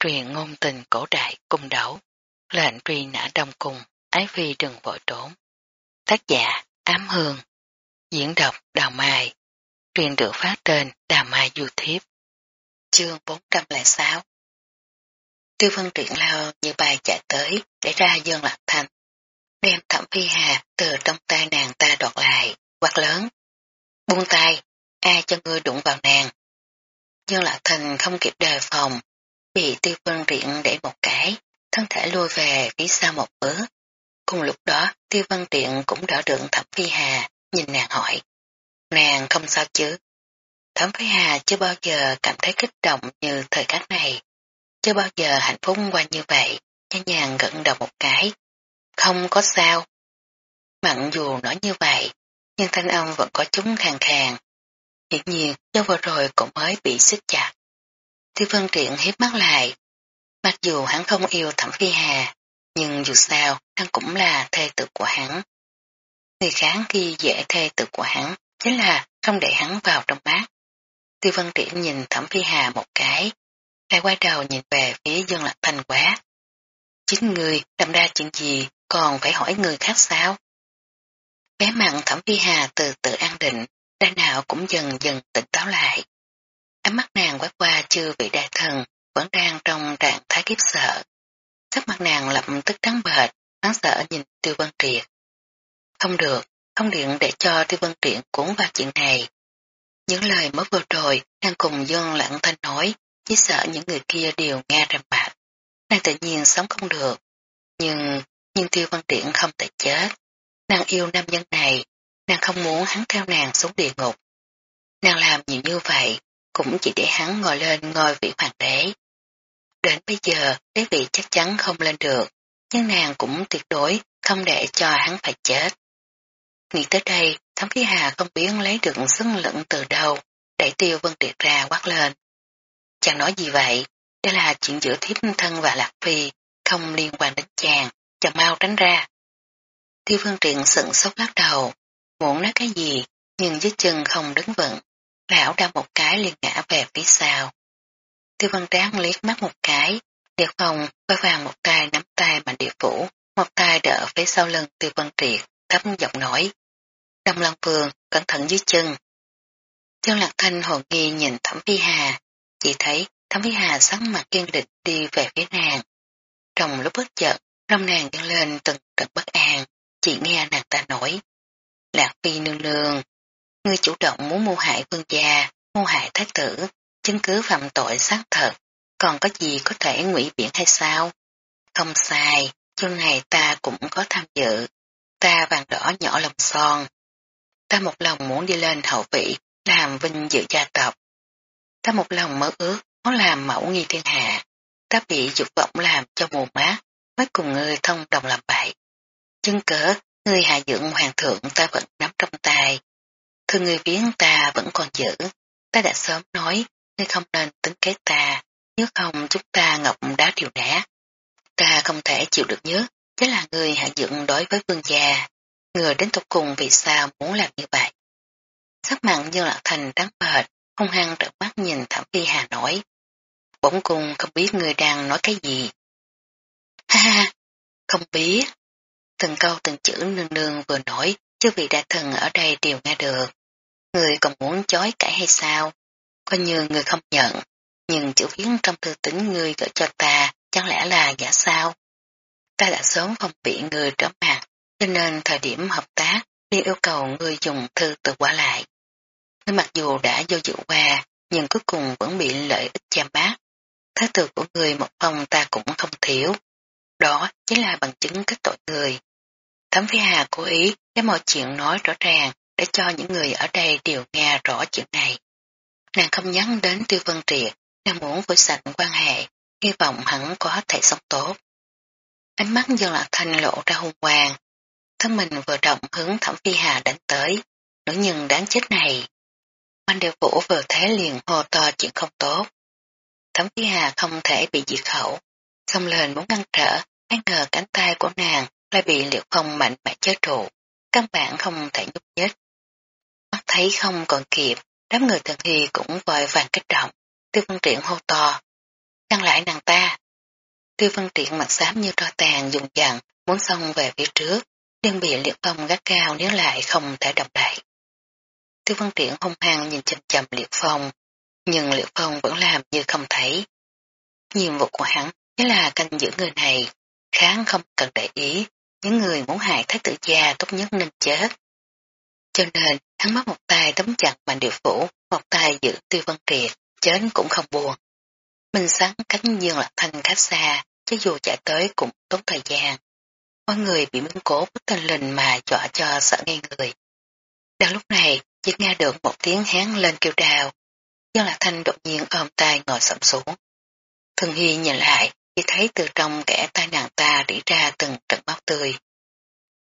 truyền ngôn tình cổ đại cung đấu, lệnh truy nã đông cung, ái phi đừng vội trốn. Tác giả Ám Hương, diễn đọc Đào Mai, truyền được phát trên Đào Mai YouTube. Chương 406 Tiêu Vân Truyện lao như bài chạy tới để ra dương lạc thanh. Đem thẩm phi hà từ trong tay nàng ta đoạt lại, quát lớn. Buông tay, ai cho ngươi đụng vào nàng. Dương lạc thành không kịp đề phòng, bị tiêu vân triện để một cái, thân thể lùi về phía sau một bước. Cùng lúc đó tiêu vân triện cũng đỡ được thẩm phi hà, nhìn nàng hỏi. Nàng không sao chứ? Thẩm phi hà chưa bao giờ cảm thấy kích động như thời khắc này chưa bao giờ hạnh phúc qua như vậy, nhẹ nhàng gật đầu một cái. Không có sao. Mặn dù nói như vậy, nhưng thanh âm vẫn có chúng khàn khàn. Hiển nhiên, do vừa rồi cũng mới bị xích chặt. Tiêu Vân Triện hiếp mắt lại. Mặc dù hắn không yêu Thẩm Phi Hà, nhưng dù sao, hắn cũng là thê tử của hắn. Người kháng khi dễ thê tử của hắn, chính là không để hắn vào trong bát. Tiêu Vân Triện nhìn Thẩm Phi Hà một cái, lại quay đầu nhìn về phía Dương Lạc Thanh quá. Chính người làm ra chuyện gì còn phải hỏi người khác sao? Bé mặn thẩm phi hà từ từ an định, đa nào cũng dần dần tỉnh táo lại. Ánh mắt nàng quét qua chưa vị đại thần, vẫn đang trong trạng thái kiếp sợ. Sắc mặt nàng lập tức trắng bệch, đáng sợ nhìn tiêu vân triệt. Không được, không điện để cho tiêu vân triệt cuốn vào chuyện này. Những lời mới vừa rồi, nàng cùng Dương Lặng Thanh nói, chỉ sợ những người kia đều nghe rầm bạc. Nàng tự nhiên sống không được. Nhưng, nhưng tiêu văn triển không thể chết. Nàng yêu nam nhân này, nàng không muốn hắn theo nàng xuống địa ngục. Nàng làm nhiều như vậy, cũng chỉ để hắn ngồi lên ngôi vị hoàng đế. Đến bây giờ, đế vị chắc chắn không lên được, nhưng nàng cũng tuyệt đối không để cho hắn phải chết. Nghĩ tới đây, thấm khí hà không biết lấy được sức lẫn từ đâu, đẩy tiêu vân triệt ra quát lên. Chàng nói gì vậy? Đây là chuyện giữa thiếp thân và Lạc Phi, không liên quan đến chàng, chàng mau tránh ra. Tiêu vân triệt sững sốc lắc đầu, muốn nói cái gì, nhưng dưới chân không đứng vững, lão đau một cái liền ngã về phía sau. Tiêu văn tráng liếc mắt một cái, điệp phòng quay vàng một tay nắm tay mạnh địa phủ, một tay đỡ phía sau lưng tiêu văn triệt, thấp giọng nói. Đông lăng Vương, cẩn thận dưới chân. Chân Lạc Thanh hồn nghi nhìn Thẩm Phi Hà, chỉ thấy Thẩm Phi Hà sắc mặt kiên định đi về phía nàng. Trong lúc bất chợt, lòng nàng dâng lên từng trận bất an, chỉ nghe nàng ta nói. Lạc Phi nương nương, ngươi chủ động muốn mua hại vương gia, mua hại thái tử, chứng cứ phạm tội xác thật, còn có gì có thể ngụy biện hay sao? Không sai, chương này ta cũng có tham dự, ta vàng đỏ nhỏ lòng son. Ta một lòng muốn đi lên hậu vị, làm vinh dự gia tộc, Ta một lòng mơ ước, muốn làm mẫu nghi thiên hạ. Ta bị dục vọng làm cho mù mát, mới cùng ngươi thông đồng làm bậy. Chân cớ, ngươi hạ dưỡng hoàng thượng ta vẫn nắm trong tay. Thư người viếng ta vẫn còn giữ. Ta đã sớm nói, ngươi không nên tính kế ta, nếu không chúng ta ngọc đá điều đá. Ta không thể chịu được nhớ, chính là người hạ dưỡng đối với vương gia. Người đến tục cùng vì sao muốn làm như vậy. Sắc mặn như Lạc thành trắng bệt, hung hăng trợn mắt nhìn Thẩm Phi Hà nói. Bỗng cùng không biết người đang nói cái gì. Ha ha, không biết. Từng câu từng chữ nương nương vừa nói, chứ vị đại thần ở đây đều nghe được. Người còn muốn chối cãi hay sao? Coi như người không nhận, nhưng chữ viết trong thư tính người gửi cho ta chẳng lẽ là giả sao? Ta đã sớm không bị người trở mặt, cho nên thời điểm hợp tác đi yêu cầu người dùng thư từ qua lại. người mặc dù đã vô dự qua, nhưng cuối cùng vẫn bị lợi ích cha bát. Thái tử của người một phòng ta cũng không thiếu. Đó chính là bằng chứng kết tội người. Thẩm Phi Hà cố ý để mọi chuyện nói rõ ràng để cho những người ở đây đều nghe rõ chuyện này. Nàng không nhắn đến Tiêu Vân Triệt, nàng muốn với sạch quan hệ, hy vọng hắn có thể sống tốt. Ánh mắt dân lạc thanh lộ ra hung hoàng. thân mình vừa động hướng Thẩm Phi Hà đánh tới, nữ nhân đáng chết này. Anh đều vũ vừa thế liền hô to chuyện không tốt. Thẩm Phi Hà không thể bị diệt khẩu, xông lên muốn ngăn trở, ai ngờ cánh tay của nàng lại bị liệu phong mạnh mẽ chế trụ, căn bản không thể nhúc nhích. Thấy không còn kịp, đám người thần hy cũng vội vàng kích động, tiêu văn triển hô to. ngăn lại nàng ta. Tiêu Văn Triển mặt xám như tro tàn dùng dặn muốn xông về phía trước, nhưng bị liệt phong gắt cao nếu lại không thể động đậy. Tiêu Văn Triển hung hăng nhìn chầm chầm liệt phong, nhưng liệt phong vẫn làm như không thấy. Nhiệm vụ của hắn chính là canh giữ người này, kháng không cần để ý, những người muốn hại thái tử gia tốt nhất nên chết. Cho nên, hắn mất một tay tấm chặt mạnh điều phủ, một tay giữ tiêu văn triệt, chết cũng không buồn. Minh sáng cánh dương lạc thanh khá xa, chứ dù chạy tới cũng tốn thời gian. Mọi người bị miếng cố bất tên lình mà dọa cho sợ ngay người. Đang lúc này, chỉ nghe được một tiếng hán lên kêu đào. Dương lạc thanh đột nhiên ôm tay ngồi sậm xuống. Thường Hy nhìn lại, chỉ thấy từ trong kẻ tai nàng ta rỉ ra từng trận máu tươi.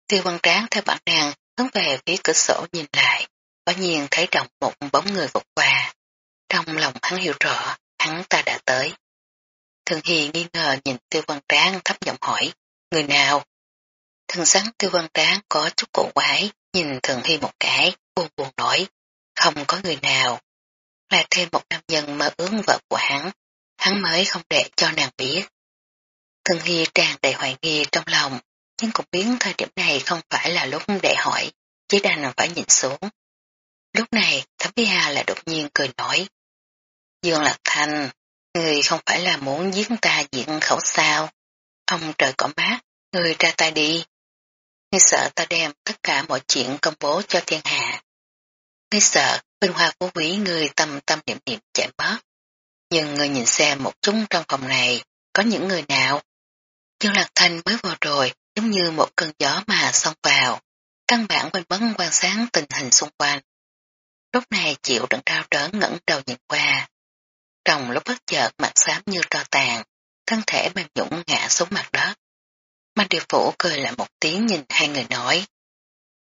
Tiêu văn tráng theo bản năng hướng về phía cửa sổ nhìn lại, quả nhiên thấy động một bóng người vụt qua. Trong lòng hắn hiểu rõ, hắn ta đã tới. Thường Hy nghi ngờ nhìn tiêu văn tráng thấp giọng hỏi, người nào? Thường sáng tiêu văn tráng có chút cổ quái, nhìn Thường Hy một cái, buồn buồn nổi, không có người nào. Là thêm một nam nhân mơ ướng vợ của hắn, hắn mới không để cho nàng biết. Thường Hy tràn đầy hoài nghi trong lòng, nhưng cũng biến thời điểm này không phải là lúc để hỏi, chỉ đành phải nhìn xuống. Lúc này, Thẩm phi Hà lại đột nhiên cười nói. Dương Lạc Thành, người không phải là muốn giết ta diện khẩu sao. Ông trời cỏ mát, người ra tay đi. Ngươi sợ ta đem tất cả mọi chuyện công bố cho thiên hạ. Ngươi sợ vinh hoa phú quý người tâm tâm niệm niệm chạy mất. Nhưng người nhìn xem một chúng trong phòng này, có những người nào? Dương Lạc Thanh mới vào rồi, giống như một cơn gió mà xông vào. Căn bản quên mất quan sát tình hình xung quanh. Lúc này chịu đựng đau đớn ngẩng đầu nhìn qua. Trong lúc bất chợt mặt xám như tro tàn, thân thể mềm nhũng ngã xuống mặt đất. Mạnh điều phủ cười lại một tiếng nhìn hai người nói.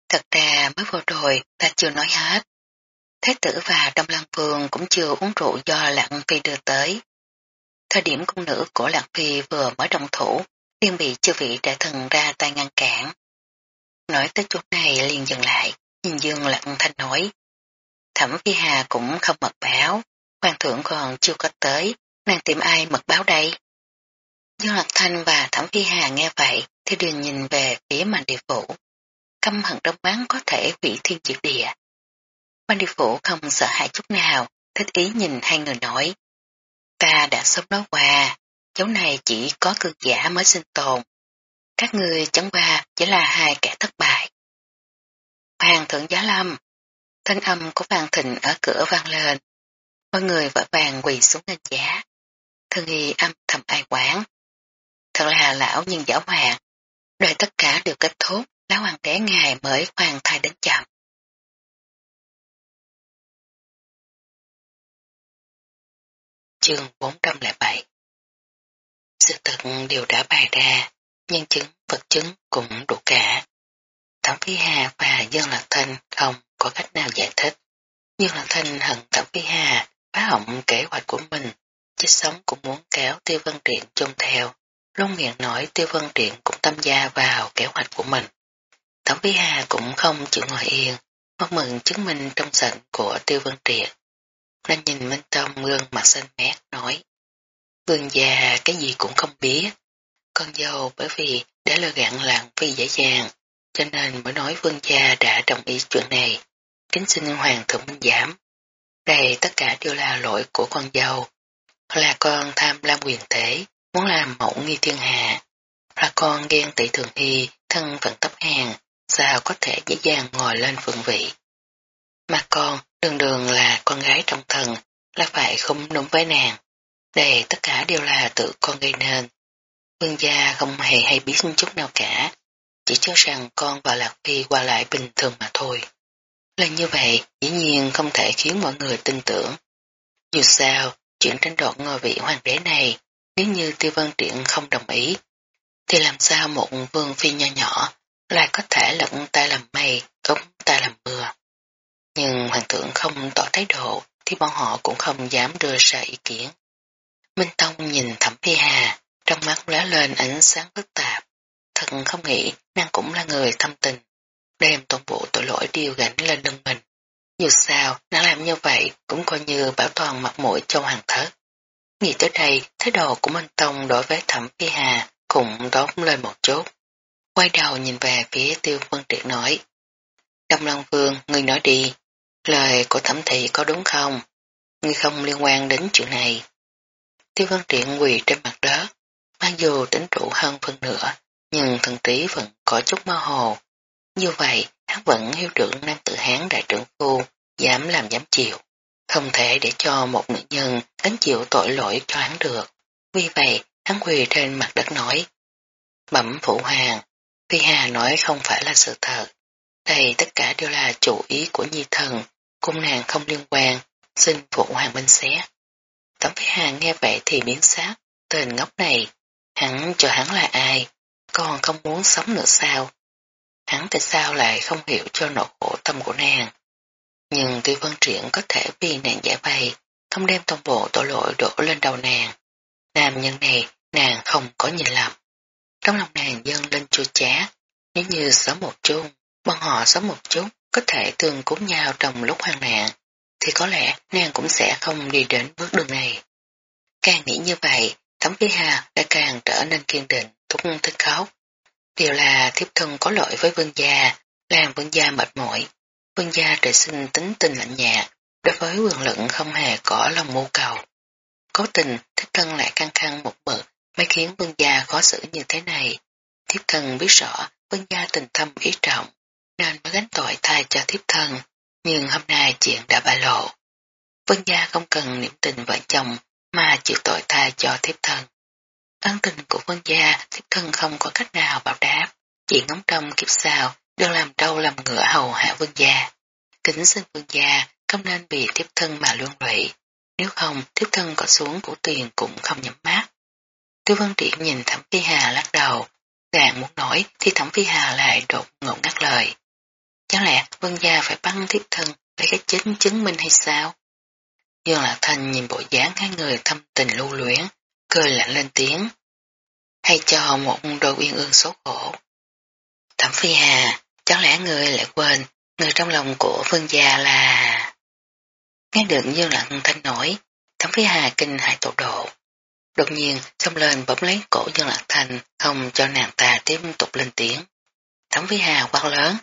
Thật ra mới vô rồi ta chưa nói hết. Thế tử và Đông Lăng Vương cũng chưa uống rượu do Lạng Phi đưa tới. Thời điểm công nữ của Lạng Phi vừa mới đồng thủ, liền bị chư vị đại thần ra tay ngăn cản. Nói tới chỗ này liền dừng lại, nhìn Dương lặng Thanh nói. Thẩm Phi Hà cũng không mật báo, hoàng thượng còn chưa có tới, nàng tìm ai mật báo đây? Dương Lạc Thanh và Thẩm Phi Hà nghe vậy thì đều nhìn về phía mạnh địa phủ. Căm hận đông bán có thể hủy thiên diệt địa. Mạnh địa phủ không sợ hãi chút nào, thích ý nhìn hai người nói. Ta đã sớm nói qua, chỗ này chỉ có cư giả mới sinh tồn. Các người chẳng qua chỉ là hai kẻ thất bại. Hoàng thượng giá lâm, thanh âm của Hoàng Thịnh ở cửa vang lên. Mọi người vội vàng quỳ xuống ngân giá. Thương y âm thầm ai quán. Thật là lão nhưng giả hoàng. Đợi tất cả đều kết thúc, lão hoàng đế ngài mới khoan thai đến chậm. Chương 407 sự thật đều đã bày ra, nhân chứng, vật chứng cũng đủ cả. Thẩm Phi Hà và Dương Lạc Thanh không có cách nào giải thích. Dương Lạc Thanh hận Thẩm Phi Hà phá hỏng kế hoạch của mình, chết sống cũng muốn kéo Tiêu Vân Triện chung theo. luôn miệng nói Tiêu Vân Triện cũng tham gia vào kế hoạch của mình. Thẩm Phi Hà cũng không chịu ngồi yên, mong mừng chứng minh trong sạch của Tiêu Vân Triệt. Nên nhìn Minh Tâm gương mặt xanh mét nói Vương già cái gì cũng không biết. Con dâu bởi vì đã lơ gạn lặng phi dễ dàng, cho nên mới nói vương gia đã đồng ý chuyện này. Kính xin hoàng thượng minh giảm. Đây tất cả đều là lỗi của con dâu. Là con tham lam quyền thế, muốn làm mẫu nghi thiên hạ. Là con ghen tị thường hy, thân phận tấp hàng, sao có thể dễ dàng ngồi lên phượng vị. Mà con, đường đường là con gái trong thần, là phải không đúng với nàng. Đây tất cả đều là tự con gây nên. Vương gia không hề hay biết chút nào cả, chỉ cho rằng con và Lạc Phi qua lại bình thường mà thôi. Là như vậy, dĩ nhiên không thể khiến mọi người tin tưởng. Dù sao, chuyện tranh đoạt ngôi vị hoàng đế này, nếu như tiêu Văn triện không đồng ý, thì làm sao một vương phi nho nhỏ lại có thể lận ta làm mây, cống ta làm mưa. Nhưng hoàng thượng không tỏ thái độ, thì bọn họ cũng không dám đưa ra ý kiến. Minh Tông nhìn thẩm phi hà, trong mắt lóe lên ánh sáng phức tạp. Thật không nghĩ nàng cũng là người thâm tình, đem toàn bộ tội lỗi điều gánh lên lưng mình. Dù sao, nàng làm như vậy cũng coi như bảo toàn mặt mũi cho hoàng thất. Nghĩ tới đây, thái độ của Minh Tông đối với thẩm phi hà cũng đón lên một chút. Quay đầu nhìn về phía tiêu vân triệt nói. Đông Long Vương, người nói đi, lời của thẩm thị có đúng không? Ngươi không liên quan đến chuyện này. Tiêu văn triển quỳ trên mặt đất, mặc dù tính trụ hơn phần nửa, nhưng thần trí vẫn có chút mơ hồ. Như vậy, hắn vẫn hiểu được nam tự hán đại trưởng phu, dám làm dám chịu. Không thể để cho một nữ nhân gánh chịu tội lỗi cho hắn được. Vì vậy, hắn quỳ trên mặt đất nói. Bẩm phụ hoàng, Phi Hà nói không phải là sự thật. Đây tất cả đều là chủ ý của nhi thần, cung nàng không liên quan, xin phụ hoàng minh xét. Cẩm Phi Hà nghe vậy thì biến sát, tên ngốc này, hắn cho hắn là ai, còn không muốn sống nữa sao? Hắn tại sao lại không hiểu cho nỗi khổ tâm của nàng? Nhưng tiêu vân triển có thể vì nàng giải bày, không đem toàn bộ tội lỗi đổ lên đầu nàng. Nam nhân này, nàng không có nhìn lầm. Trong lòng nàng dâng lên chua chát nếu như sống một chung, bọn họ sống một chút, có thể tương cúng nhau trong lúc hoang nạn, thì có lẽ nàng cũng sẽ không đi đến bước đường này. Càng nghĩ như vậy, Thẩm Phi Hà đã càng trở nên kiên định, thúc thích khóc. Điều là thiếp thân có lỗi với vương gia, làm vương gia mệt mỏi. Vương gia trời sinh tính tình lạnh nhạt, đối với quyền lận không hề có lòng mưu cầu. Cố tình, thiếp thân lại căng khăn một mực mới khiến vương gia khó xử như thế này. Thiếp thân biết rõ vương gia tình thâm ý trọng, nên mới gánh tội thay cho thiếp thân, nhưng hôm nay chuyện đã bại lộ. Vân gia không cần niệm tình vợ chồng mà chịu tội tha cho thiếp thân. Ân tình của Vân gia thiếp thân không có cách nào bảo đáp, chỉ ngóng trong kiếp sau đừng làm trâu làm ngựa hầu hạ Vân gia. Kính xin Vân gia không nên bị thiếp thân mà luân lụy, nếu không thiếp thân có xuống của tiền cũng không nhắm mắt. Tư Vân Triển nhìn Thẩm Phi Hà lắc đầu, đang muốn nói thì Thẩm Phi Hà lại đột ngột ngắt lời. Chẳng lẽ Vân Gia phải băng thiếp thân để cái chính chứng minh hay sao? Dương Lạc thanh nhìn bộ dáng hai người thâm tình lưu luyến, cười lạnh lên tiếng. Hay cho một đôi uyên ương số khổ. Thẩm Phi Hà, chẳng lẽ người lại quên người trong lòng của Vân Gia là... Nghe được Dương Lạc Thanh nói, Thẩm Phi Hà kinh hại tổ độ. Đột nhiên xông lên bấm lấy cổ Dương Lạc thanh không cho nàng ta tiếp tục lên tiếng. Thẩm Phi Hà quát lớn.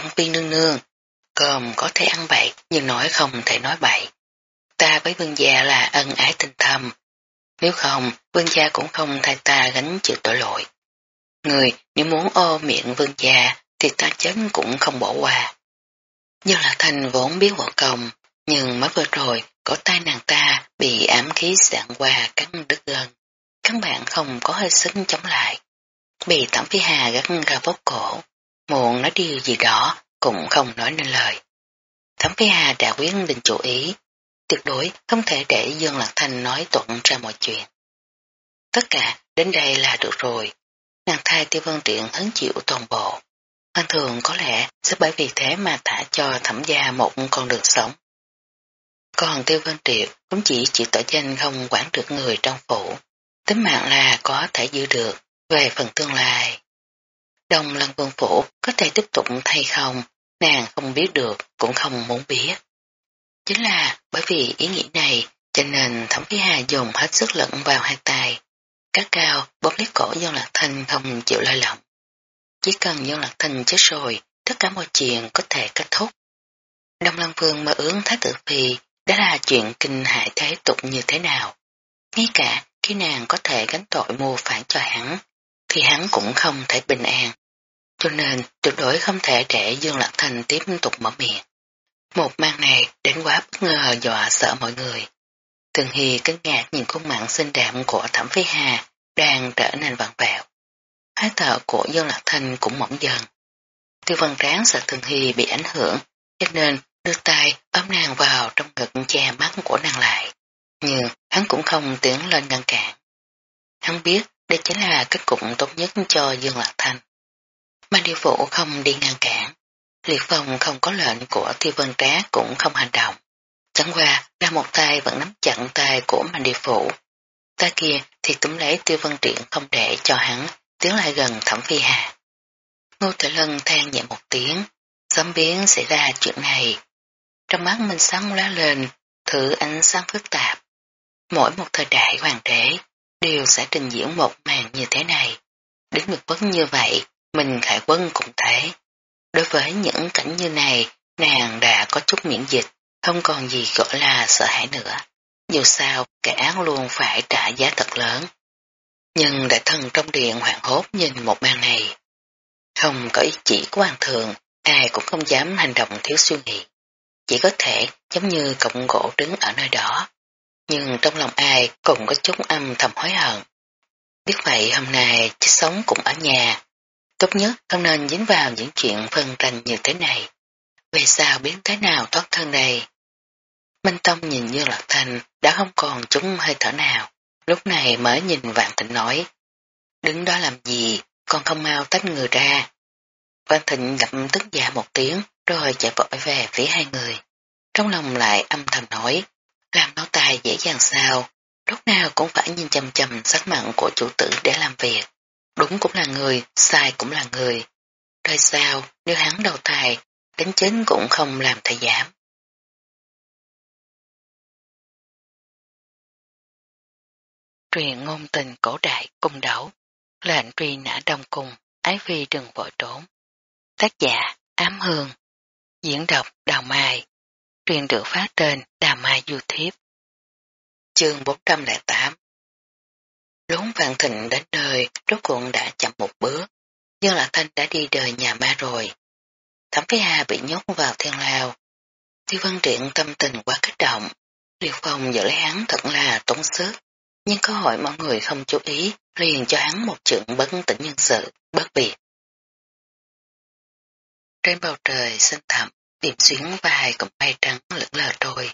Lãng phi nương nương, cơm có thể ăn bậy nhưng nói không thể nói bậy. Ta với vương gia là ân ái tình thầm. Nếu không, vương gia cũng không thay ta gánh chịu tội lỗi. Người nếu muốn ô miệng vương gia thì ta chết cũng không bỏ qua. nhưng là Thành vốn biết võ công, nhưng mới vừa rồi cổ tay nàng ta bị ám khí sạn qua cắn đứt gần. Các bạn không có hơi sức chống lại. Bị Thẩm Phi Hà gắt ra vốt cổ, muộn nói điều gì đó cũng không nói nên lời. Thẩm Phi Hà đã quyết định chủ ý, tuyệt đối không thể để Dương Lạc Thanh nói tuận ra mọi chuyện. Tất cả đến đây là được rồi. Nàng thai tiêu vân tiện hứng chịu toàn bộ. Hoàng thường có lẽ sẽ bởi vì thế mà thả cho thẩm gia một con đường sống. Còn tiêu vân triệt cũng chỉ chỉ tội danh không quản được người trong phủ. Tính mạng là có thể giữ được về phần tương lai. Đông lăng vương phủ có thể tiếp tục thay không, nàng không biết được, cũng không muốn biết. Chính là bởi vì ý nghĩ này, cho nên thẩm phí hà dùng hết sức lẫn vào hai tay. Cá cao bóp lấy cổ dân lạc thanh không chịu lơi lỏng. Chỉ cần dân lạc thanh chết rồi, tất cả mọi chuyện có thể kết thúc. Đông Lăng Vương mơ ướng Thái tử Phi đã là chuyện kinh hại thế tục như thế nào. Ngay cả khi nàng có thể gánh tội mưu phản cho hắn, thì hắn cũng không thể bình an. Cho nên tuyệt đối không thể để Dương Lạc Thành tiếp tục mở miệng. Một màn này đến quá bất ngờ dọa sợ mọi người. Thường Hy kinh ngạc nhìn khuôn mặt xinh đẹp của Thẩm Phi Hà đang trở nên vặn vẹo. Hái thở của Dương Lạc Thành cũng mỏng dần. Tiêu văn ráng sợ Thường Hy bị ảnh hưởng, cho nên đưa tay ấm nàng vào trong ngực che mắt của nàng lại. Nhưng hắn cũng không tiến lên ngăn cản. Hắn biết đây chính là kết cục tốt nhất cho Dương Lạc Thanh. Mà điều phụ không đi ngăn cản. Liệt phong không có lệnh của tiêu vân trá cũng không hành động. Chẳng qua là một tay vẫn nắm chặn tay của mạnh điều phụ. Tay kia thì túm lấy tiêu vân triển không để cho hắn tiến lại gần thẩm phi hà. Ngô Tử Lân than nhẹ một tiếng, sớm biến xảy ra chuyện này, trong mắt mình sáng lá lên, thử ánh sáng phức tạp. mỗi một thời đại hoàng đế đều sẽ trình diễn một màn như thế này. Đến ngực vấn như vậy, mình khải quân cũng thế. Đối với những cảnh như này, nàng đã có chút miễn dịch, không còn gì gọi là sợ hãi nữa. Dù sao, kẻ án luôn phải trả giá thật lớn. Nhưng đại thần trong điện hoảng hốt nhìn một màn này. Không có ý chỉ của hoàng thượng, ai cũng không dám hành động thiếu suy nghĩ. Chỉ có thể giống như cọng gỗ đứng ở nơi đó. Nhưng trong lòng ai cũng có chút âm thầm hối hận. Biết vậy hôm nay chết sống cũng ở nhà. Tốt nhất không nên dính vào những chuyện phân tranh như thế này. Về sao biến thế nào thoát thân đây? Minh Tông nhìn như lạc thành đã không còn chúng hơi thở nào. Lúc này mới nhìn Vạn Thịnh nói. Đứng đó làm gì, còn không mau tách người ra. Vạn Thịnh gặp tức dạ một tiếng rồi chạy vội về phía hai người. Trong lòng lại âm thầm nói, làm nấu tài dễ dàng sao, lúc nào cũng phải nhìn chầm chầm sắc mặn của chủ tử để làm việc. Đúng cũng là người, sai cũng là người. Rồi sao, nếu hắn đầu tài, đánh chính cũng không làm thầy giảm. Truyền ngôn tình cổ đại cung đấu, lệnh truy nã đông cung, ái phi đừng vội trốn. Tác giả Ám Hương, diễn đọc Đào Mai, truyền được phát trên Đào Mai YouTube. Chương 408 Lốn vạn thịnh đến đời, rốt cuộc đã chậm một bước, nhưng lạc thanh đã đi đời nhà ma rồi. Thẩm Phí Hà bị nhốt vào thiên lao. Tiêu văn triện tâm tình quá kích động, liệt phong giữ lấy hắn thật là tốn sức, nhưng có hỏi mọi người không chú ý, liền cho hắn một chuyện bất tỉnh nhân sự, bất biệt. Trên bầu trời xanh thẳm, điểm xuyến vài cụm bay trắng lững lờ trôi.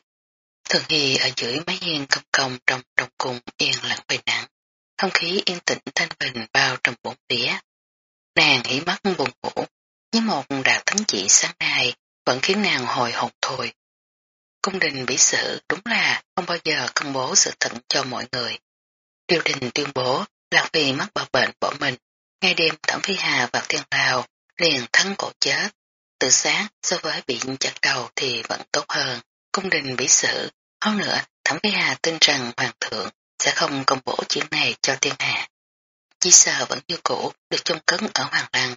Thường Hy ở dưới mái hiên công công trong trong cung yên lặng về nắng. Không khí yên tĩnh thanh bình bao trong bốn phía. Nàng hỉ mắt buồn ngủ, nhưng một đạo thánh chỉ sáng nay vẫn khiến nàng hồi hộp thôi. Cung đình bị sự đúng là không bao giờ công bố sự thật cho mọi người. Triều đình tuyên bố là vì mắc bạo bệnh bỏ mình. Ngay đêm Thẩm Phi Hà vào thiên lao, liền thắng cổ chết. Từ sáng so với bị chặt đầu thì vẫn tốt hơn. Cung đình bị xử. Hơn nữa, Thẩm Phi Hà tin rằng Hoàng thượng sẽ không công bố chuyện này cho thiên hạ. Chỉ sợ vẫn như cũ được trông cấn ở Hoàng Lăng.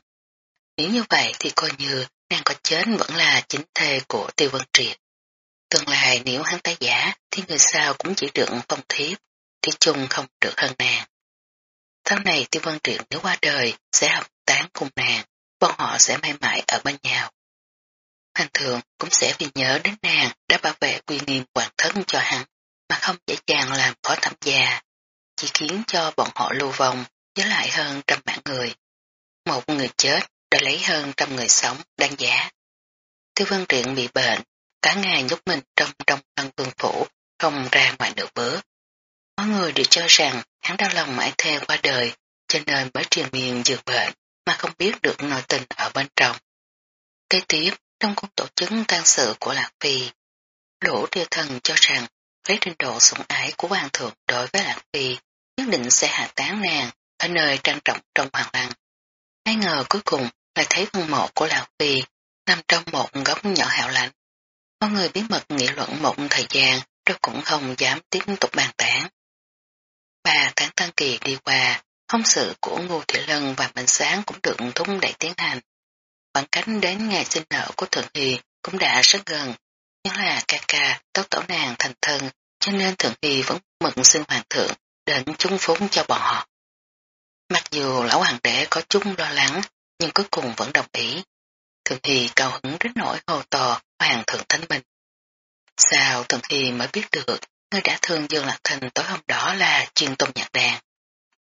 Nếu như vậy thì coi như nàng có chết vẫn là chính thê của Tiêu Vân Triệt. Tương lai nếu hắn tái giả thì người sao cũng chỉ được phong thiếp, thì chung không được hơn nàng. Sau này Tiêu Vân Triệt nếu qua đời sẽ hợp tán cùng nàng, bọn họ sẽ mãi mãi ở bên nhau. Hoàng thượng cũng sẽ vì nhớ đến nàng đã bảo vệ quy nghiêm hoàng thân cho hắn, mà không dễ dàng làm khó thẩm gia, chỉ khiến cho bọn họ lưu vong, với lại hơn trăm mạng người. Một người chết đã lấy hơn trăm người sống đáng giá. Tiêu Văn Triện bị bệnh, cả ngày nhúc mình trong trong văn vương phủ, không ra ngoài được bữa. Mọi người đều cho rằng hắn đau lòng mãi theo qua đời, cho nên mới truyền miệng dược bệnh mà không biết được nội tình ở bên trong. Kế tiếp, trong cuộc tổ chức tan sự của Lạc Phi, lỗ tiêu thần cho rằng lấy trình độ sủng ái của hoàng thượng đối với Lạc Phi nhất định sẽ hạ tán nàng ở nơi trang trọng trong hoàng lăng. Ai ngờ cuối cùng lại thấy phân mộ của Lạc Phi nằm trong một góc nhỏ hẻo lạnh. Mọi người bí mật nghị luận một thời gian rồi cũng không dám tiếp tục bàn tán. Ba tháng tăng kỳ đi qua, hôn sự của Ngô Thị Lân và Bình Sáng cũng được thúc đẩy tiến hành. Khoảng cánh đến ngày sinh nở của Thượng Hy cũng đã rất gần, nhưng là ca ca tóc tổ nàng thành thân, cho nên Thượng Hy vẫn mừng xin hoàng thượng đến chung phúng cho bọn họ. Mặc dù lão hoàng đế có chung lo lắng, nhưng cuối cùng vẫn đồng ý. Thượng Hy cao hứng đến nỗi hồ to hoàng thượng thánh minh. Sao Thượng Hy mới biết được người đã thương Dương Lạc Thành tối hôm đó là chuyên tôn nhạc đàn.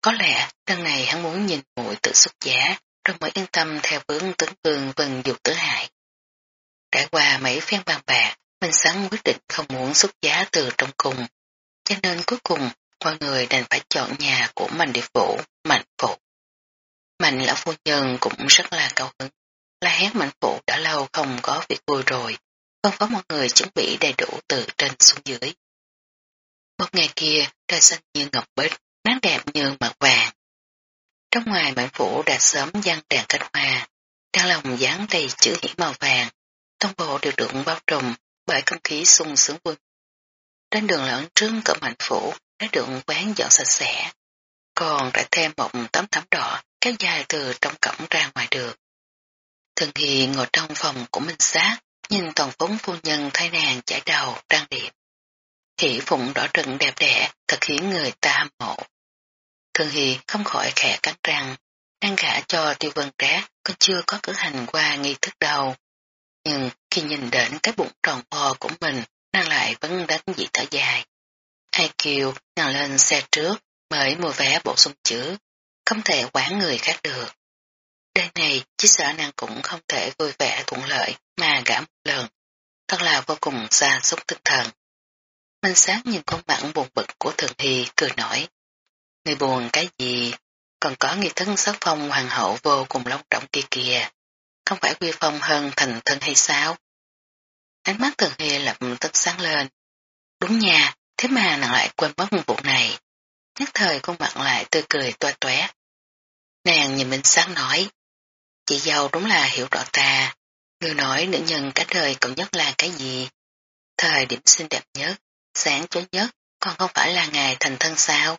Có lẽ lần này hắn muốn nhìn muội tự xuất giá rồi mới yên tâm theo hướng tướng vương vần dục tử hại. Trải qua mấy phen bàn bạc, mình Sáng quyết định không muốn xuất giá từ trong cùng, cho nên cuối cùng mọi người đành phải chọn nhà của mình để phủ, Mạnh Phụ. Mạnh lão phu nhân cũng rất là cao hứng, la hét Mạnh Phụ đã lâu không có việc vui rồi, không có mọi người chuẩn bị đầy đủ từ trên xuống dưới. Một ngày kia, trời xanh như ngọc bích, nắng đẹp như mặt vàng. Trong ngoài mạnh phủ đã sớm dăng đèn cánh hoa, đang lòng dán đầy chữ hiển màu vàng, toàn bộ đều được bao trùm bởi không khí sung sướng vui. trên đường lẫn trước cẩm hạnh phủ đã được quán dọn sạch sẽ. Còn đã thêm một tấm thảm đỏ kéo dài từ trong cổng ra ngoài được. Thường Hy ngồi trong phòng của mình sát, nhìn toàn phóng phu nhân thay nàng chải đầu, trang điểm. Hỷ phụng đỏ rừng đẹp đẽ, thật khiến người ta hâm mộ. Thường Hy không khỏi khẽ cắn răng, đang gả cho tiêu vân trác, còn chưa có cử hành qua nghi thức đầu. Nhưng khi nhìn đến cái bụng tròn vo của mình, nàng lại vẫn đánh dị thở dài. Ai kêu nàng lên xe trước mới mua vé bổ sung chữ, không thể quản người khác được. Đây này chỉ sợ nàng cũng không thể vui vẻ thuận lợi mà gã một lần. Thật là vô cùng xa xúc tinh thần. Minh sáng nhìn con mặt buồn bực của Thường thi cười nổi. Người buồn cái gì? Còn có nghi thức sắc phong hoàng hậu vô cùng long trọng kia kìa. Không phải quy phong hơn thành thân hay sao? Ánh mắt Thường Hy lập tức sáng lên. Đúng nha, thế mà nàng lại quên mất vụ này. Nhất thời con mặt lại tươi cười toa toé. Nàng nhìn Minh Sáng nói, chị giàu đúng là hiểu rõ ta, người nói nữ nhân cả đời cậu nhất là cái gì? Thời điểm xinh đẹp nhất, sáng chói nhất, còn không phải là ngày thành thân sao?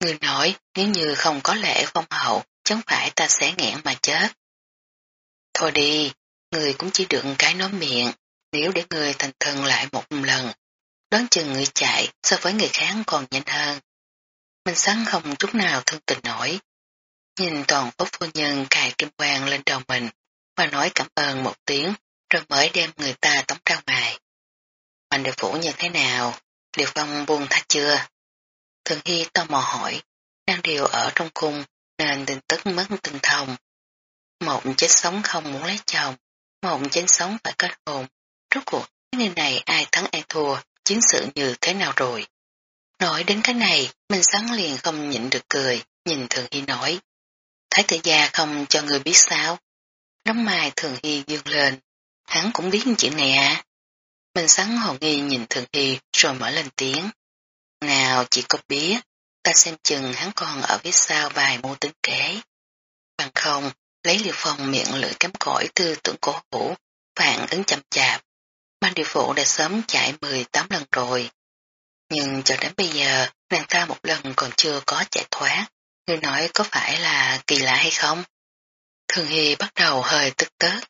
Người nói nếu như không có lễ phong hậu, chẳng phải ta sẽ nghẹn mà chết. Thôi đi, người cũng chỉ được cái nói miệng, nếu để người thành thân lại một lần, đoán chừng người chạy so với người khác còn nhanh hơn. Minh Sáng không chút nào thương tình nổi. Nhìn toàn phố phu nhân cài kim quang lên đầu mình và nói cảm ơn một tiếng rồi mới đem người ta tống ra ngoài. Mạnh địa phủ như thế nào? Điều phong buông tha chưa? Thường Hy tò mò hỏi, đang điều ở trong cung nên tin tức mất tinh thông. Một chết sống không muốn lấy chồng, một chết sống phải kết hôn. Rốt cuộc, cái người này ai thắng ai thua, chiến sự như thế nào rồi? Nói đến cái này, mình sáng liền không nhịn được cười, nhìn Thường Hy nói. Thái tử gia không cho người biết sao? Đóng mai Thường Hy dương lên. Hắn cũng biết chuyện này à? Mình sáng hồ nghi nhìn Thường Hy rồi mở lên tiếng. Nào chỉ có biết, ta xem chừng hắn còn ở phía sau vài mô tính kế. Bằng không, lấy liều phòng miệng lưỡi kém cõi tư tưởng cổ hủ, phản ứng chậm chạp. Ban điều phụ đã sớm chạy 18 lần rồi. Nhưng cho đến bây giờ, nàng ta một lần còn chưa có chạy thoát. Người nói có phải là kỳ lạ hay không? Thường Hy bắt đầu hơi tức tớt.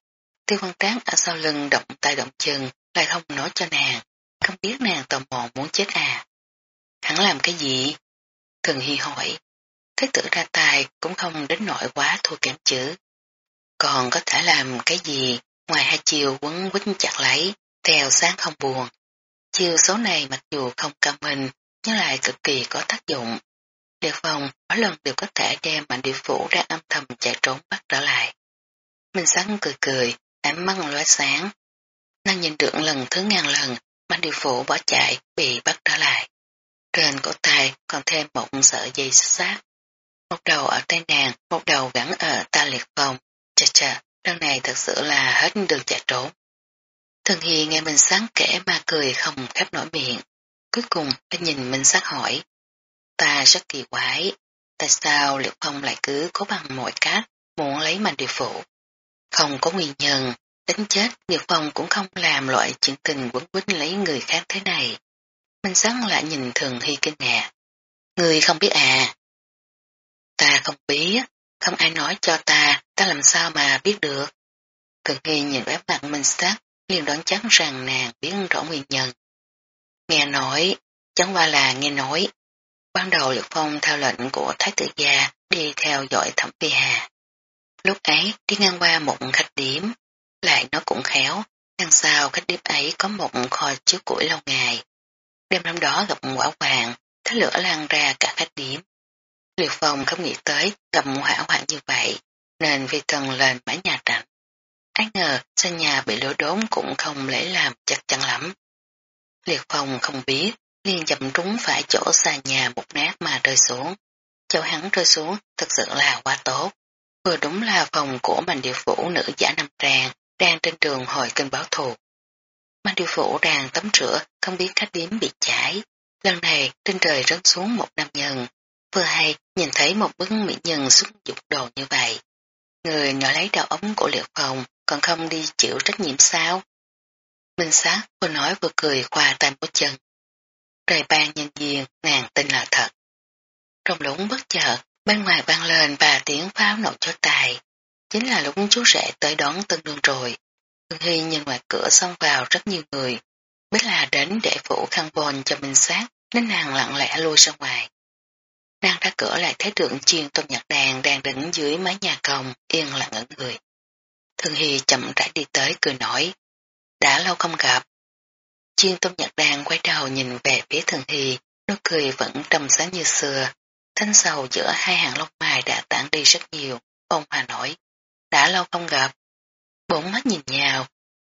Tiêu văn tráng ở sau lưng động tay động chân, lại không nói cho nàng. Không biết nàng tò mò muốn chết à. Hắn làm cái gì? Thường Hy hỏi. Thế tử ra tài cũng không đến nỗi quá thua kém chữ. Còn có thể làm cái gì ngoài hai chiều quấn quýnh chặt lấy, theo sáng không buồn. Chiều số này mặc dù không cao mình, nhưng lại cực kỳ có tác dụng. Đề phòng mỗi lần đều có thể đem mạnh địa phủ ra âm thầm chạy trốn bắt trở lại. Minh sáng cười cười, ánh mắt lóe sáng. Nàng nhìn được lần thứ ngàn lần, mạnh địa phủ bỏ chạy, bị bắt trở lại. Trên cổ tay còn thêm một sợi dây xích sát. Một đầu ở tay nàng, một đầu gắn ở ta liệt phòng. Chà chà, đằng này thật sự là hết đường chạy trốn. Thần Hy nghe Minh Sáng kể mà cười không khép nổi miệng. Cuối cùng anh nhìn Minh Sáng hỏi. Ta rất kỳ quái, tại sao Liệt Phong lại cứ cố bằng mọi cách muốn lấy mạnh điều phủ? Không có nguyên nhân, đánh chết Liệt Phong cũng không làm loại chuyện tình quấn quýt lấy người khác thế này. Minh Sáng lại nhìn Thường Hy kinh ngạc. Người không biết à? Ta không biết, không ai nói cho ta, ta làm sao mà biết được. Cực Hy nhìn vẻ mặt Minh sắc, liền đoán chắc rằng nàng biết rõ nguyên nhân. Nghe nói, chẳng qua là nghe nói. Ban đầu Liệt Phong theo lệnh của Thái tử gia đi theo dõi thẩm phi hà. Lúc ấy đi ngang qua một khách điểm, lại nó cũng khéo, đằng sau khách điếm ấy có một kho chứa củi lâu ngày. Đêm năm đó gặp quả hoàng, thấy lửa lan ra cả khách điểm. Liệt Phong không nghĩ tới gặp hỏa hoạn như vậy, nên vi thần lên mái nhà trạnh. Ái ngờ sân nhà bị lửa đốn cũng không lấy làm chắc chắn lắm. Liệt phòng không biết, liền dầm trúng phải chỗ xa nhà một nát mà rơi xuống. Chỗ hắn rơi xuống thật sự là quá tốt. Vừa đúng là phòng của mạnh địa phủ nữ giả năm tràng đang trên đường hồi kinh báo thù. Mạnh địa phủ đang tắm rửa không biết khách điếm bị cháy. Lần này trên trời rớt xuống một nam nhân. Vừa hay nhìn thấy một bức mỹ nhân xuất dục đồ như vậy. Người nhỏ lấy đầu ống của liệu phòng còn không đi chịu trách nhiệm sao? Minh sát vừa nói vừa cười qua tay một chân. Trời ban nhân viên, nàng tin là thật. Trong lũng bất chợt, bên ngoài vang lên và tiếng pháo nổ cho tài. Chính là lũng chú rể tới đón tân đương rồi. Hương Hy nhìn ngoài cửa xông vào rất nhiều người. Biết là đến để phủ khăn vôn cho Minh sát, nên nàng lặng lẽ lui ra ngoài. Nàng ra cửa lại thấy tượng chiên tôn nhạc đàn đang đứng dưới mái nhà còng, yên lặng ở người. Thường Hy chậm rãi đi tới cười nói, đã lâu không gặp. Chiên tôn nhạc đàn quay đầu nhìn về phía Thường Hy, nụ cười vẫn trầm sáng như xưa. Thanh sầu giữa hai hàng lông mày đã tản đi rất nhiều, ông Hà nói, đã lâu không gặp. Bốn mắt nhìn nhau,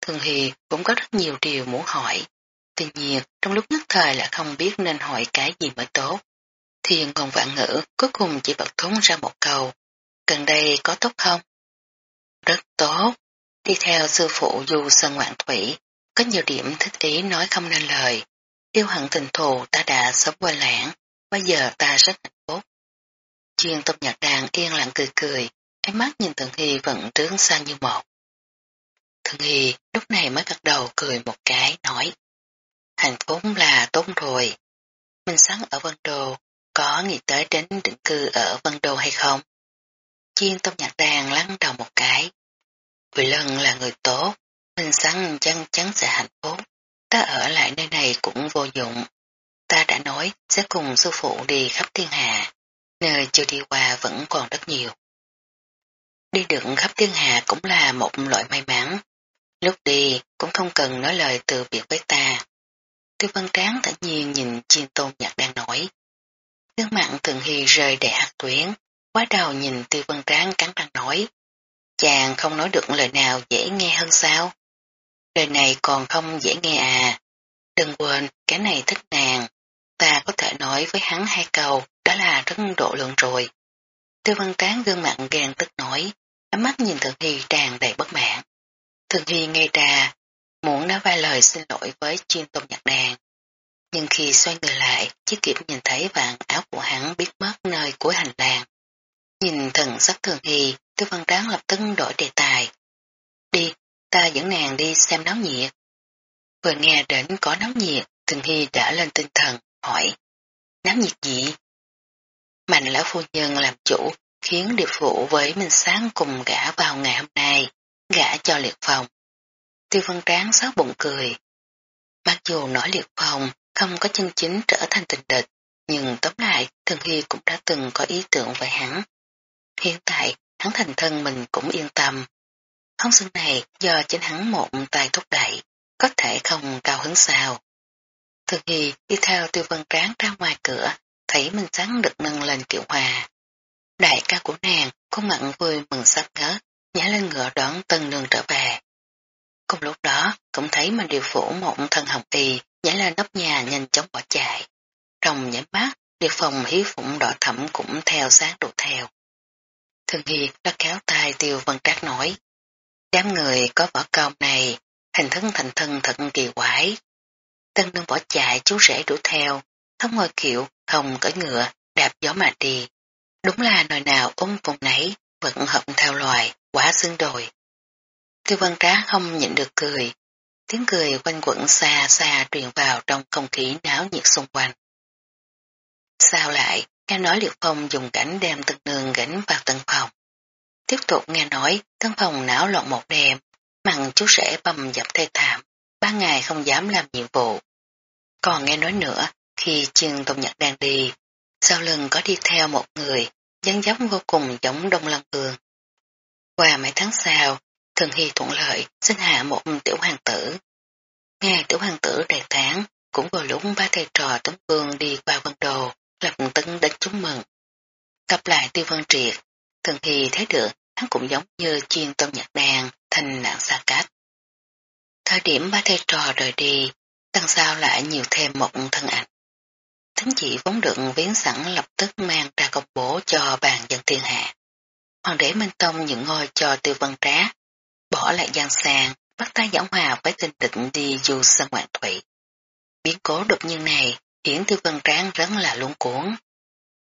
Thường Hy cũng có rất nhiều điều muốn hỏi. Tuy nhiên, trong lúc nhất thời là không biết nên hỏi cái gì mới tốt. Thiên còn vạn ngữ, cuối cùng chỉ bật thúng ra một câu. Gần đây có tốt không? Rất tốt. Đi theo sư phụ du sơn ngoạn thủy, có nhiều điểm thích ý nói không nên lời. Yêu hận tình thù ta đã sớm quên lãng, bây giờ ta rất hạnh phúc. Chuyên tông nhạc đàn yên lặng cười cười, ánh mắt nhìn thượng Hy vẫn trướng sang như một. thượng Hy lúc này mới gật đầu cười một cái, nói. Hạnh phúc là tốt rồi. Mình sáng ở Vân đồ có nghĩ tới đến định cư ở Vân Đô hay không? Chiên tông nhạc đàn lắng đầu một cái. Quỳ Lân là người tốt, mình sẵn chắc chắn sẽ hạnh phúc. Ta ở lại nơi này cũng vô dụng. Ta đã nói sẽ cùng sư phụ đi khắp thiên hạ. Nơi chưa đi qua vẫn còn rất nhiều. Đi được khắp thiên hạ cũng là một loại may mắn. Lúc đi cũng không cần nói lời từ biệt với ta. Tiêu văn tráng thản nhiên nhìn chiên tôn nhạc đang nói. Gương mặt thường hy rơi đẻ hạt tuyến, quá đầu nhìn tiêu văn tráng cắn răng nói. Chàng không nói được lời nào dễ nghe hơn sao? Lời này còn không dễ nghe à. Đừng quên, cái này thích nàng. Ta có thể nói với hắn hai câu, đó là rất độ lượng rồi. Tiêu văn tráng gương mặt ghen tức nổi, ánh mắt nhìn Thường Hy tràn đầy bất mãn. Thường Hy nghe ra, muốn nói vài lời xin lỗi với chuyên tôn nhạc đàn. Nhưng khi xoay người lại, chiếc kịp nhìn thấy vạn áo của hắn biết mất nơi cuối hành lang. Nhìn thần sắc Thường Hy, Tiêu văn tráng lập tức đổi đề tài. Đi, ta dẫn nàng đi xem náo nhiệt. Vừa nghe đến có náo nhiệt, Thường Hy đã lên tinh thần, hỏi. Náo nhiệt gì? Mạnh lão phu nhân làm chủ, khiến điệp vụ với Minh Sáng cùng gã vào ngày hôm nay, gã cho liệt phòng. Tiêu văn tráng xót bụng cười. Mặc dù nói liệt phòng không có chân chính trở thành tình địch, nhưng tóm lại Thường Hy cũng đã từng có ý tưởng về hắn. Hiện tại, hắn thành thân mình cũng yên tâm. Hóng xuân này do chính hắn một tay thúc đẩy, có thể không cao hứng sao. Thường Hy đi theo tiêu vân tráng ra ngoài cửa, thấy mình sáng được nâng lên kiệu hòa. Đại ca của nàng không mặn vui mừng sắp ngớt, nhảy lên ngựa đón tân nương trở về. Cùng lúc đó, cũng thấy mình điều phủ một thân hồng y, nhảy lên nóc nhà nhanh chóng bỏ chạy. Trong nhảy mắt, điều phòng hiếu phụng đỏ thẩm cũng theo sáng đuổi theo. Thường Hy đã kéo tay tiêu vân trác nói. Đám người có võ công này, hình thức thành thân thật kỳ quái. Tân đương bỏ chạy chú rể đuổi theo, không ngồi kiệu, hồng cởi ngựa, đạp gió mà đi. Đúng là nồi nào ôm vùng nấy, vẫn hợp theo loài, quá xương đồi. Tiêu văn Trác không nhịn được cười, tiếng cười quanh quẩn xa xa truyền vào trong không khí náo nhiệt xung quanh. Sao lại, nghe nói liệt phong dùng cảnh đem tân nương gánh vào tân phòng. Tiếp tục nghe nói tân phòng náo loạn một đêm, mặn chú sẽ bầm dập thê thảm, ba ngày không dám làm nhiệm vụ. Còn nghe nói nữa, khi chương tông nhật đang đi, sau lưng có đi theo một người, dáng dấp vô cùng giống Đông Lăng Cường. Qua mấy tháng sau, Thường Hy thuận lợi sinh hạ một tiểu hoàng tử. Nghe tiểu hoàng tử đầy tán, cũng vừa lúc ba thầy trò tấm vương đi qua vân đồ, lập tấn đến chúc mừng. Gặp lại tiêu vân triệt, Thường Hy thấy được hắn cũng giống như chuyên tâm nhạc đàn thành nạn xa cách. Thời điểm ba thầy trò rời đi, đằng sau lại nhiều thêm một thân ảnh. Thánh chỉ vốn được viếng sẵn lập tức mang ra công bố cho bàn dân thiên hạ. Hoàng đế Minh Tông những ngôi cho tiêu văn trá, bỏ lại giang sàng, bắt tay giảng hòa với tinh tịnh đi du sân ngoạn thủy. Biến cố đột nhiên này khiến tiêu vân tráng rất là luống cuốn.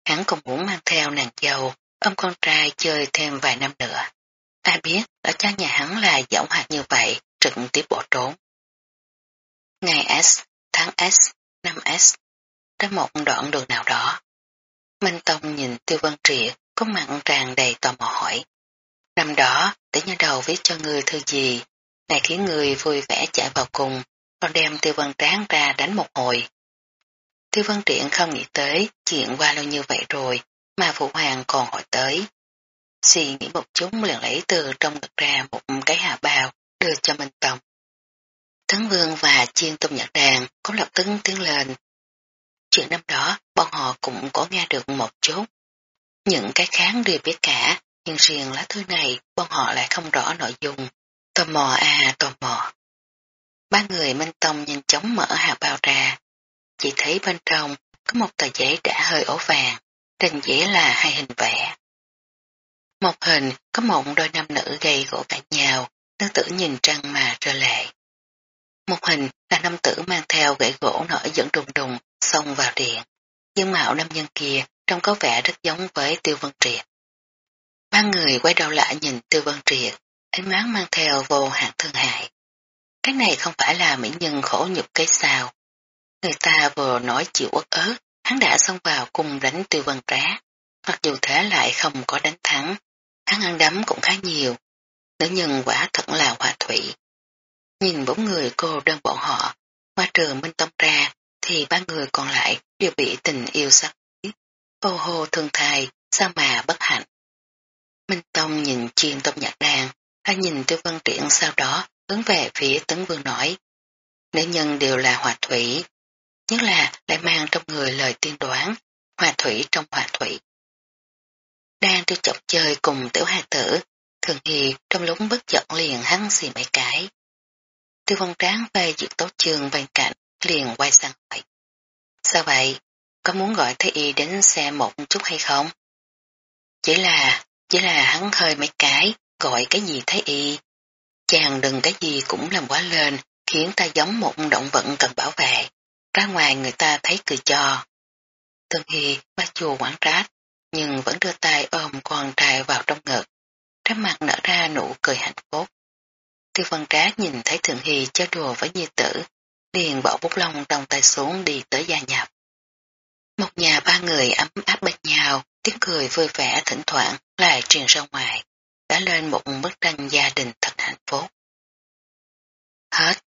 Hắn cũng muốn mang theo nàng dâu, ôm con trai chơi thêm vài năm nữa. Ai biết ở cha nhà hắn là giảng hòa như vậy, trực tiếp bỏ trốn. Ngày S, tháng S, năm S, trên một đoạn đường nào đó. Minh Tông nhìn Tiêu Văn Triệt có mặt tràn đầy tò mò hỏi. Năm đó, để nhớ đầu viết cho người thư gì, này khiến người vui vẻ chạy vào cùng, còn đem Tiêu Văn Tráng ra đánh một hồi. Tiêu Văn triển không nghĩ tới chuyện qua lâu như vậy rồi mà Phụ Hoàng còn hỏi tới. Suy nghĩ một chút liền lấy từ trong ngực ra một cái hạ bào đưa cho Minh Tông. Thấn Vương và Chiên Tông Nhật Đàn cũng lập tức tiến lên. Chuyện năm đó bọn họ cũng có nghe được một chút. Những cái kháng đều biết cả, nhưng riêng lá thư này bọn họ lại không rõ nội dung. Tò mò à tò mò. Ba người Minh Tông nhanh chóng mở hạt bao ra. Chỉ thấy bên trong có một tờ giấy đã hơi ổ vàng, trên giấy là hai hình vẽ. Một hình có một đôi nam nữ gây gỗ cãi nhau, nữ tử nhìn trăng mà rơi lệ. Một hình là nam tử mang theo gậy gỗ nổi dẫn đùng đùng xông vào điện. Nhưng mạo nam nhân kia trông có vẻ rất giống với Tiêu Vân Triệt. Ba người quay đầu lại nhìn Tiêu Vân Triệt, ánh mắt mang theo vô hạn thương hại. Cái này không phải là mỹ nhân khổ nhục cái sao. Người ta vừa nói chịu uất ớt, hắn đã xông vào cùng đánh Tiêu Vân Trá. Mặc dù thế lại không có đánh thắng, hắn ăn đấm cũng khá nhiều. Nữ nhân quả thật là hòa thủy. Nhìn bốn người cô đơn bọn họ, qua trường Minh Tông ra, thì ba người còn lại đều bị tình yêu sắc. Ô hô thương thai, sao mà bất hạnh. Minh Tông nhìn chuyên tông nhạc đàn, hay nhìn tiêu văn triển sau đó hướng về phía tấn vương nói. Nữ nhân đều là hòa thủy, nhất là lại mang trong người lời tiên đoán, hòa thủy trong hòa thủy. Đang tiêu chọc chơi cùng tiểu hài tử, thường hi trong lúc bất giận liền hắn xì mấy cái. Tiêu văn tráng về diệt tố trường bên cạnh, liền quay sang hỏi. Sao vậy? Có muốn gọi Thế Y đến xem một chút hay không? Chỉ là, chỉ là hắn hơi mấy cái, gọi cái gì thấy Y. Chàng đừng cái gì cũng làm quá lên, khiến ta giống một động vật cần bảo vệ. Ra ngoài người ta thấy cười cho. Tương Hy ba chùa quảng trát, nhưng vẫn đưa tay ôm con trai vào trong ngực. Trên mặt nở ra nụ cười hạnh phúc. Tiêu văn trác nhìn thấy Thượng Hy chơi đùa với nhi tử, liền bỏ bút lông trong tay xuống đi tới gia nhập. Một nhà ba người ấm áp bên nhau, tiếng cười vui vẻ thỉnh thoảng lại truyền ra ngoài, đã lên một bức tranh gia đình thật hạnh phúc. Hết